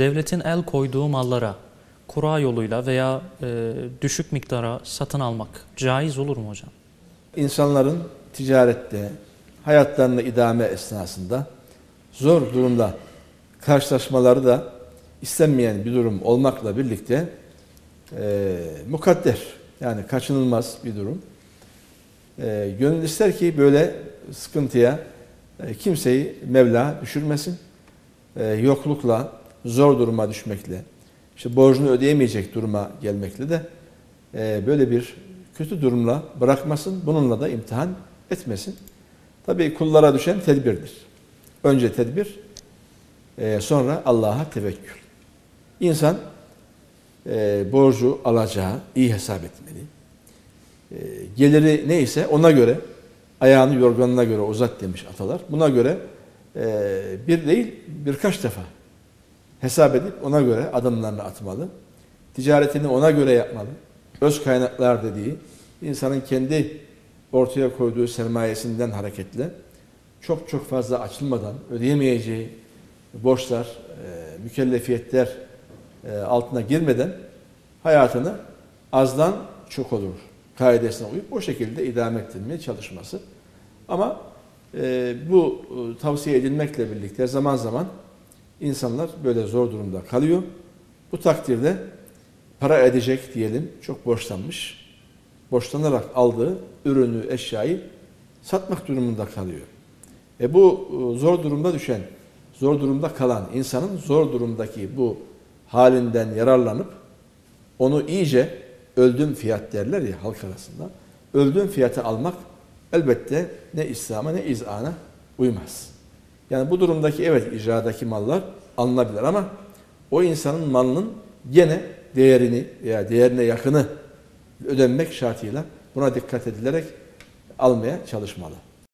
devletin el koyduğu mallara kura yoluyla veya e, düşük miktara satın almak caiz olur mu hocam? İnsanların ticarette, hayatlarını idame esnasında zor durumla karşılaşmaları da istenmeyen bir durum olmakla birlikte e, mukadder yani kaçınılmaz bir durum. E, gönül ister ki böyle sıkıntıya e, kimseyi Mevla düşürmesin. E, yoklukla, zor duruma düşmekle, işte borcunu ödeyemeyecek duruma gelmekle de e, böyle bir kötü durumla bırakmasın. Bununla da imtihan etmesin. Tabii kullara düşen tedbirdir. Önce tedbir, e, sonra Allah'a tevekkül. İnsan e, borcu alacağı iyi hesap etmeli. E, geliri neyse ona göre ayağını yorganına göre uzat demiş atalar. Buna göre e, bir değil birkaç defa hesap edip ona göre adımlarını atmalı. Ticaretini ona göre yapmalı. Öz kaynaklar dediği insanın kendi ortaya koyduğu sermayesinden hareketle çok çok fazla açılmadan ödeyemeyeceği borçlar, e, mükellefiyetler e, altına girmeden hayatını azdan çok olur kaidesine uyup o şekilde idame ettirmeye çalışması. Ama e, bu e, tavsiye edilmekle birlikte zaman zaman insanlar böyle zor durumda kalıyor. Bu takdirde para edecek diyelim çok borçlanmış. Borçlanarak aldığı ürünü, eşyayı satmak durumunda kalıyor. E bu e, zor durumda düşen, zor durumda kalan insanın zor durumdaki bu halinden yararlanıp onu iyice öldüm fiyat derler ya halk arasında. Öldüm fiyatı almak elbette ne İslam'a ne izana uymaz. Yani bu durumdaki evet icradaki mallar alınabilir ama o insanın malının gene değerini veya değerine yakını ödenmek şartıyla buna dikkat edilerek almaya çalışmalı.